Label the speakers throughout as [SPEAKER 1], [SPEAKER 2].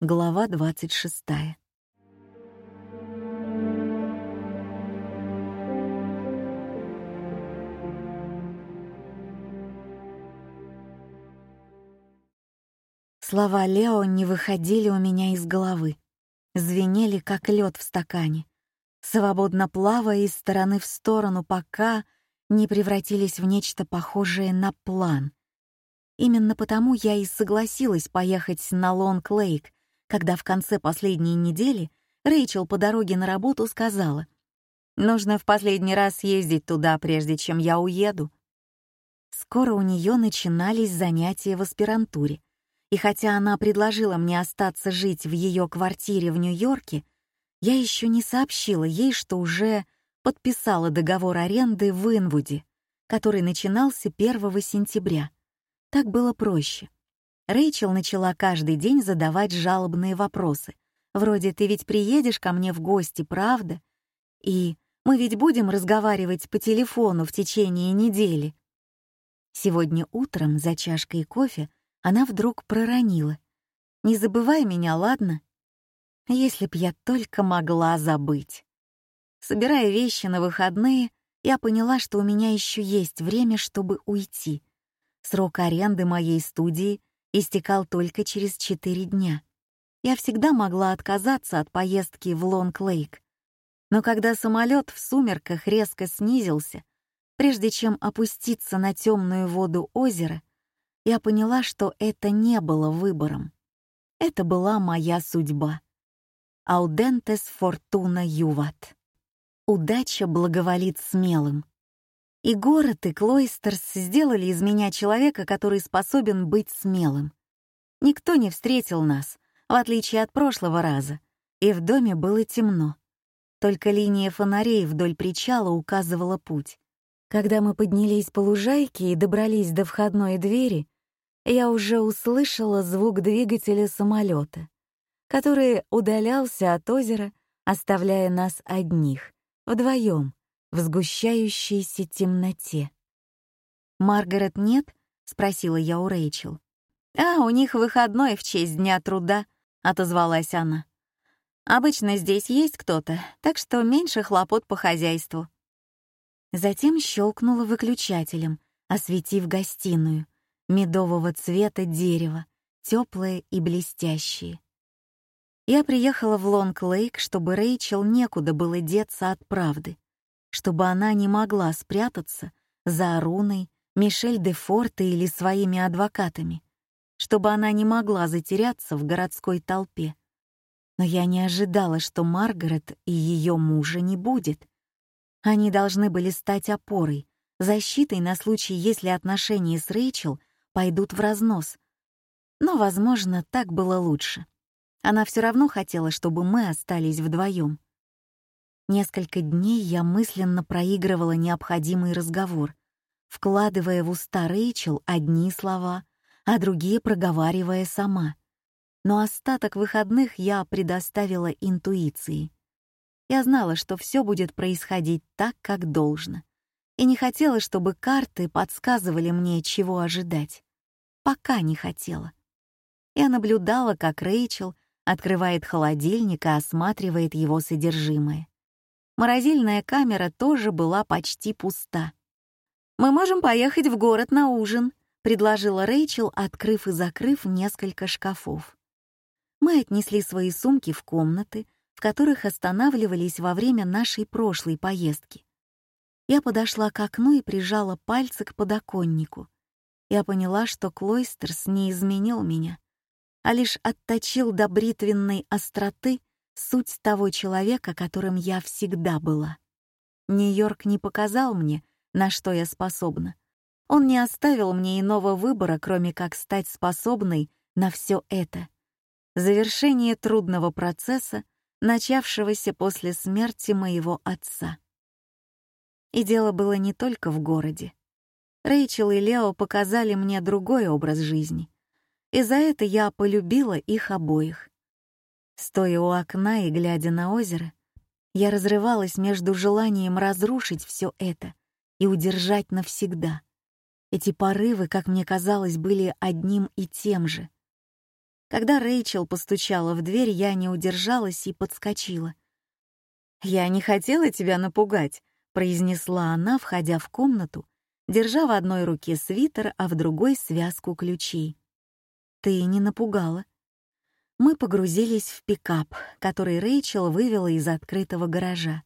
[SPEAKER 1] Глава 26. Слова Лео не выходили у меня из головы, звенели, как лед в стакане, свободно плавая из стороны в сторону, пока не превратились в нечто похожее на план. Именно потому я и согласилась поехать на Лонг-Лейк — когда в конце последней недели Рэйчел по дороге на работу сказала, «Нужно в последний раз ездить туда, прежде чем я уеду». Скоро у нее начинались занятия в аспирантуре, и хотя она предложила мне остаться жить в ее квартире в Нью-Йорке, я еще не сообщила ей, что уже подписала договор аренды в Инвуде, который начинался 1 сентября. Так было проще — Рэйчел начала каждый день задавать жалобные вопросы, вроде «Ты ведь приедешь ко мне в гости, правда?» и «Мы ведь будем разговаривать по телефону в течение недели». Сегодня утром за чашкой кофе она вдруг проронила. «Не забывай меня, ладно?» «Если б я только могла забыть». Собирая вещи на выходные, я поняла, что у меня еще есть время, чтобы уйти. Срок аренды моей студии истекал только через четыре дня. Я всегда могла отказаться от поездки в Лонг-Лейк. Но когда самолет в сумерках резко снизился, прежде чем опуститься на темную воду озера, я поняла, что это не было выбором. Это была моя судьба. Аудентес фортуна юват. Удача благоволит смелым. И город, и Клойстерс сделали из меня человека, который способен быть смелым. Никто не встретил нас, в отличие от прошлого раза, и в доме было темно. Только линия фонарей вдоль причала указывала путь. Когда мы поднялись по лужайке и добрались до входной двери, я уже услышала звук двигателя самолета, который удалялся от озера, оставляя нас одних, вдвоем, в сгущающейся темноте. «Маргарет нет?» — спросила я у Рэйчел. «А, у них выходной в честь Дня труда», — отозвалась она. «Обычно здесь есть кто-то, так что меньше хлопот по хозяйству». Затем щелкнула выключателем, осветив гостиную, медового цвета дерево, теплое и блестящее. Я приехала в Лонг-Лейк, чтобы Рэйчел некуда было деться от правды чтобы она не могла спрятаться за Аруной, Мишель де Форте или своими адвокатами, чтобы она не могла затеряться в городской толпе. Но я не ожидала, что Маргарет и ее мужа не будет. Они должны были стать опорой, защитой на случай, если отношения с Рэйчел пойдут в разнос. Но, возможно, так было лучше. Она все равно хотела, чтобы мы остались вдвоем. Несколько дней я мысленно проигрывала необходимый разговор, вкладывая в уста Рэйчел одни слова, а другие проговаривая сама. Но остаток выходных я предоставила интуиции. Я знала, что все будет происходить так, как должно, и не хотела, чтобы карты подсказывали мне, чего ожидать. Пока не хотела. Я наблюдала, как Рэйчел открывает холодильник и осматривает его содержимое. Морозильная камера тоже была почти пуста. «Мы можем поехать в город на ужин», — предложила Рэйчел, открыв и закрыв несколько шкафов. Мы отнесли свои сумки в комнаты, в которых останавливались во время нашей прошлой поездки. Я подошла к окну и прижала пальцы к подоконнику. Я поняла, что Клойстерс не изменил меня, а лишь отточил до бритвенной остроты суть того человека, которым я всегда была. Нью-Йорк не показал мне, на что я способна. Он не оставил мне иного выбора, кроме как стать способной на все это. Завершение трудного процесса, начавшегося после смерти моего отца. И дело было не только в городе. Рэйчел и Лео показали мне другой образ жизни. И за это я полюбила их обоих. Стоя у окна и глядя на озеро, я разрывалась между желанием разрушить все это и удержать навсегда. Эти порывы, как мне казалось, были одним и тем же. Когда Рэйчел постучала в дверь, я не удержалась и подскочила. «Я не хотела тебя напугать», — произнесла она, входя в комнату, держа в одной руке свитер, а в другой — связку ключей. «Ты не напугала мы погрузились в пикап, который Рэйчел вывела из открытого гаража,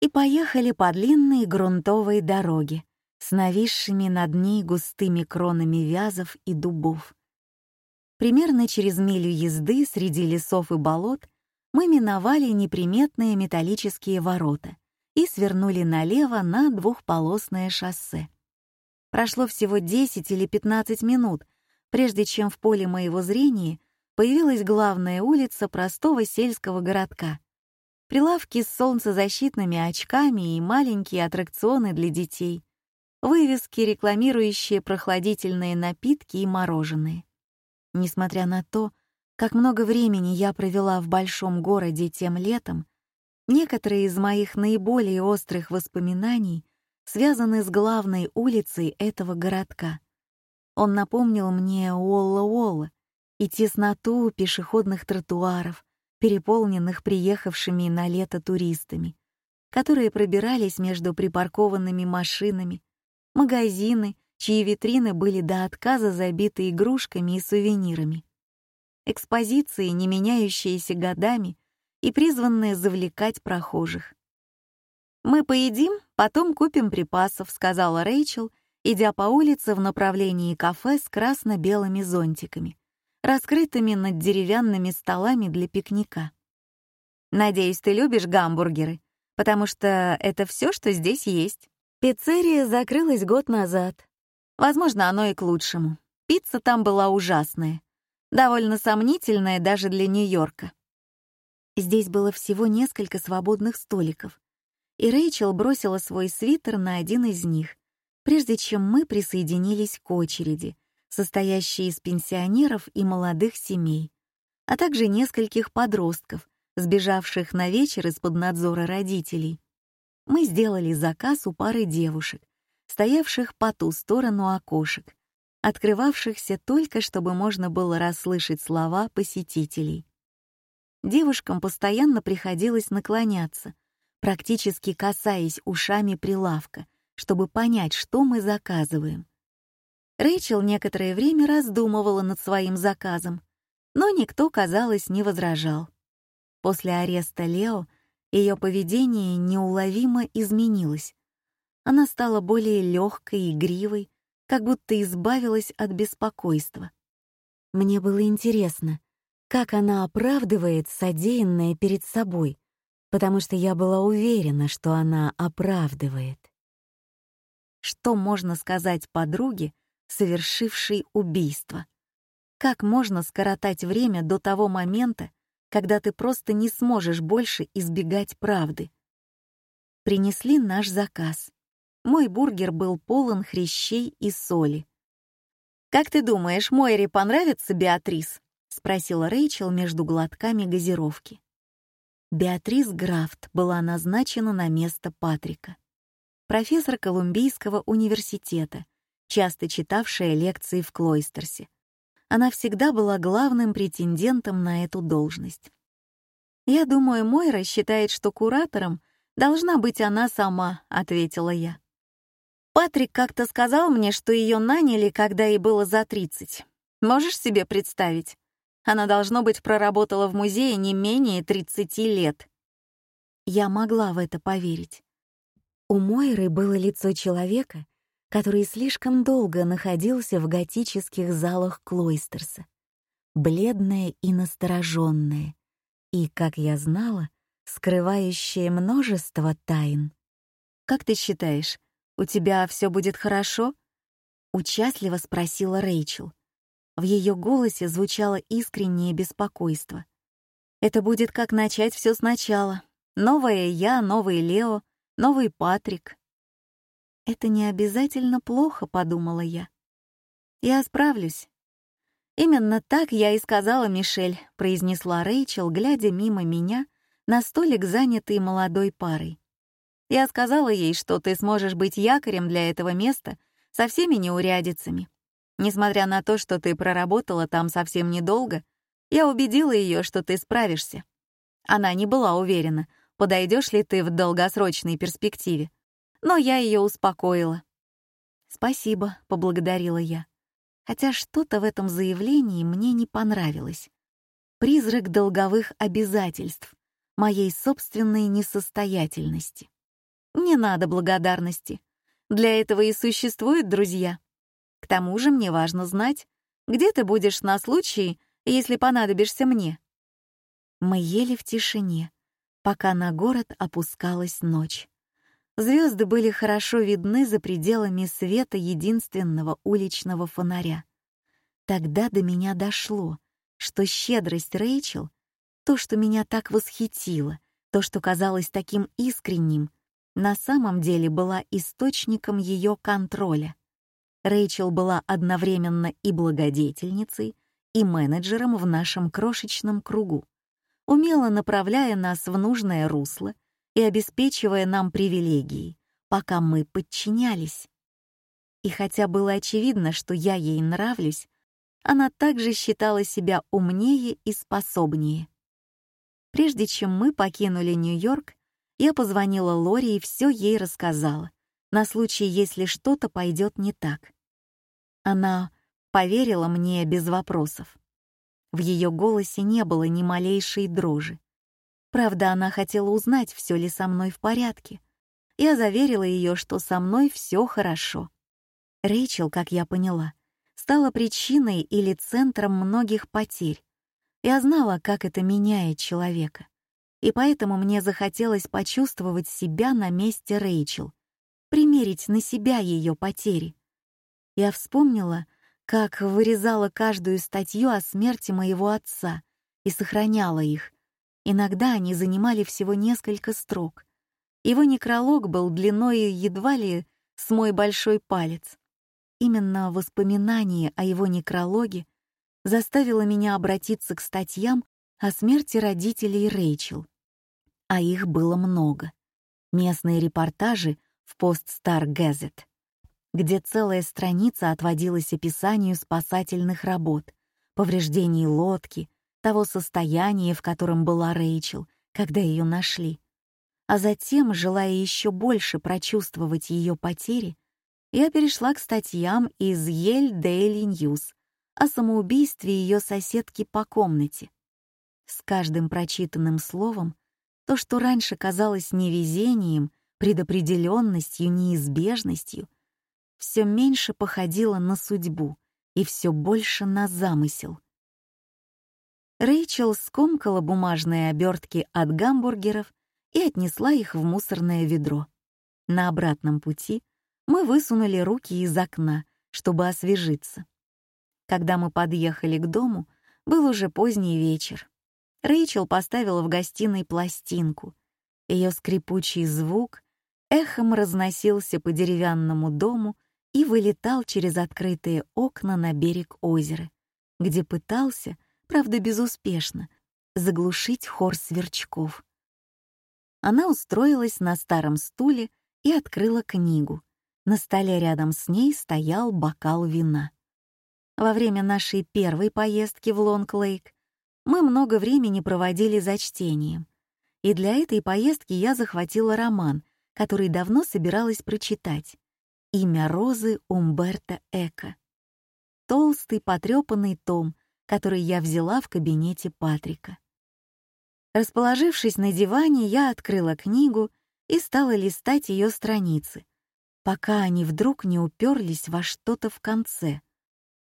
[SPEAKER 1] и поехали по длинной грунтовой дороге с нависшими над ней густыми кронами вязов и дубов. Примерно через милю езды среди лесов и болот мы миновали неприметные металлические ворота и свернули налево на двухполосное шоссе. Прошло всего 10 или 15 минут, прежде чем в поле моего зрения — появилась главная улица простого сельского городка. Прилавки с солнцезащитными очками и маленькие аттракционы для детей. Вывески, рекламирующие прохладительные напитки и мороженое. Несмотря на то, как много времени я провела в большом городе тем летом, некоторые из моих наиболее острых воспоминаний связаны с главной улицей этого городка. Он напомнил мне Уолла-Уолла, и тесноту пешеходных тротуаров, переполненных приехавшими на лето туристами, которые пробирались между припаркованными машинами, магазины, чьи витрины были до отказа забиты игрушками и сувенирами. Экспозиции, не меняющиеся годами и призванные завлекать прохожих. «Мы поедим, потом купим припасов», — сказала Рэйчел, идя по улице в направлении кафе с красно-белыми зонтиками, раскрытыми над деревянными столами для пикника. «Надеюсь, ты любишь гамбургеры, потому что это все, что здесь есть». Пиццерия закрылась год назад. Возможно, оно и к лучшему. Пицца там была ужасная. Довольно сомнительная даже для Нью-Йорка. Здесь было всего несколько свободных столиков, и Рэйчел бросила свой свитер на один из них, прежде чем мы присоединились к очереди, состоящий из пенсионеров и молодых семей, а также нескольких подростков, сбежавших на вечер из-под надзора родителей. Мы сделали заказ у пары девушек, стоявших по ту сторону окошек, открывавшихся только, чтобы можно было расслышать слова посетителей. Девушкам постоянно приходилось наклоняться, практически касаясь ушами прилавка, чтобы понять, что мы заказываем — Рэйчел некоторое время раздумывала над своим заказом, но никто, казалось, не возражал. После ареста Лео ее поведение неуловимо изменилось. Она стала более легкой и игривой, как будто избавилась от беспокойства. Мне было интересно, как она оправдывает содеянное перед собой, потому что я была уверена, что она оправдывает. Что можно сказать подруге, совершивший убийство. Как можно скоротать время до того момента, когда ты просто не сможешь больше избегать правды? Принесли наш заказ. Мой бургер был полон хрящей и соли. «Как ты думаешь, Мойре понравится Беатрис?» — спросила Рэйчел между глотками газировки. Беатрис Графт была назначена на место Патрика. Профессор Колумбийского университета — часто читавшая лекции в Клойстерсе. Она всегда была главным претендентом на эту должность. «Я думаю, Мойра считает, что куратором должна быть она сама», — ответила я. Патрик как-то сказал мне, что ее наняли, когда ей было за 30. Можешь себе представить? Она, должно быть, проработала в музее не менее 30 лет. Я могла в это поверить. У Мойры было лицо человека, который слишком долго находился в готических залах Клойстерса. Бледное и настороженное, и, как я знала, скрывающее множество тайн. «Как ты считаешь, у тебя все будет хорошо?» — участливо спросила Рэйчел. В ее голосе звучало искреннее беспокойство. «Это будет как начать все сначала. Новая я, новый Лео, новый Патрик, «Это не обязательно плохо», — подумала я. «Я справлюсь». «Именно так я и сказала Мишель», — произнесла Рэйчел, глядя мимо меня на столик, занятый молодой парой. «Я сказала ей, что ты сможешь быть якорем для этого места со всеми неурядицами. Несмотря на то, что ты проработала там совсем недолго, я убедила ее, что ты справишься. Она не была уверена, подойдешь ли ты в долгосрочной перспективе, но я ее успокоила. «Спасибо», — поблагодарила я, хотя что-то в этом заявлении мне не понравилось. Призрак долговых обязательств, моей собственной несостоятельности. Не надо благодарности. Для этого и существуют друзья. К тому же мне важно знать, где ты будешь на случай, если понадобишься мне. Мы ели в тишине, пока на город опускалась ночь. Звезды были хорошо видны за пределами света единственного уличного фонаря. Тогда до меня дошло, что щедрость Рэйчел, то, что меня так восхитило, то, что казалось таким искренним, на самом деле была источником ее контроля. Рэйчел была одновременно и благодетельницей, и менеджером в нашем крошечном кругу, умело направляя нас в нужное русло — и обеспечивая нам привилегии, пока мы подчинялись. И хотя было очевидно, что я ей нравлюсь, она также считала себя умнее и способнее. Прежде чем мы покинули Нью-Йорк, я позвонила Лори и все ей рассказала, на случай, если что-то пойдет не так. Она поверила мне без вопросов. В ее голосе не было ни малейшей дрожи, Правда, она хотела узнать, все ли со мной в порядке. Я заверила ее, что со мной все хорошо. Рэйчел, как я поняла, стала причиной или центром многих потерь. Я знала, как это меняет человека. И поэтому мне захотелось почувствовать себя на месте Рэйчел, примерить на себя ее потери. Я вспомнила, как вырезала каждую статью о смерти моего отца и сохраняла их, Иногда они занимали всего несколько строк. Его некролог был длиной едва ли с мой большой палец. Именно воспоминание о его некрологе заставило меня обратиться к статьям о смерти родителей Рэйчел. А их было много. Местные репортажи в «Постстар Газет», где целая страница отводилась описанию спасательных работ, повреждений лодки, того состояния, в котором была Рэйчел, когда ее нашли. А затем, желая еще больше прочувствовать ее потери, я перешла к статьям из Ель Daily News о самоубийстве ее соседки по комнате. С каждым прочитанным словом то, что раньше казалось невезением, предопределенностью, неизбежностью, все меньше походило на судьбу и все больше на замысел — Рэйчел скомкала бумажные обертки от гамбургеров и отнесла их в мусорное ведро. На обратном пути мы высунули руки из окна, чтобы освежиться. Когда мы подъехали к дому, был уже поздний вечер. Рэйчел поставила в гостиной пластинку. Ее скрипучий звук эхом разносился по деревянному дому и вылетал через открытые окна на берег озера, где пытался — правда безуспешно, заглушить хор сверчков. Она устроилась на старом стуле и открыла книгу. На столе рядом с ней стоял бокал вина. Во время нашей первой поездки в Лонг-Лейк мы много времени проводили за чтением. И для этой поездки я захватила роман, который давно собиралась прочитать. «Имя Розы» Умберто Эко. Толстый потрепанный том который я взяла в кабинете Патрика. Расположившись на диване, я открыла книгу и стала листать ее страницы, пока они вдруг не уперлись во что-то в конце.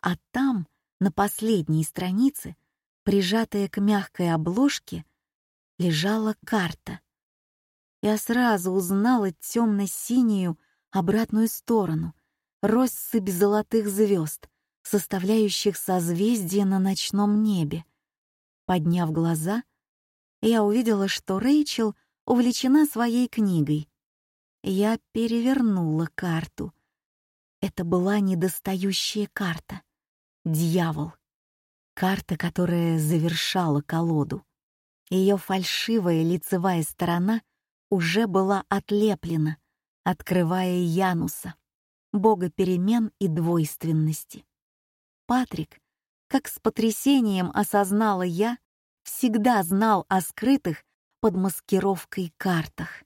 [SPEAKER 1] А там, на последней странице, прижатая к мягкой обложке, лежала карта. Я сразу узнала темно-синюю обратную сторону, россыпь золотых звезд, составляющих созвездие на ночном небе. Подняв глаза, я увидела, что Рэйчел увлечена своей книгой. Я перевернула карту. Это была недостающая карта. Дьявол. Карта, которая завершала колоду. Ее фальшивая лицевая сторона уже была отлеплена, открывая Януса, бога перемен и двойственности. Патрик, как с потрясением осознала я, всегда знал о скрытых под маскировкой картах.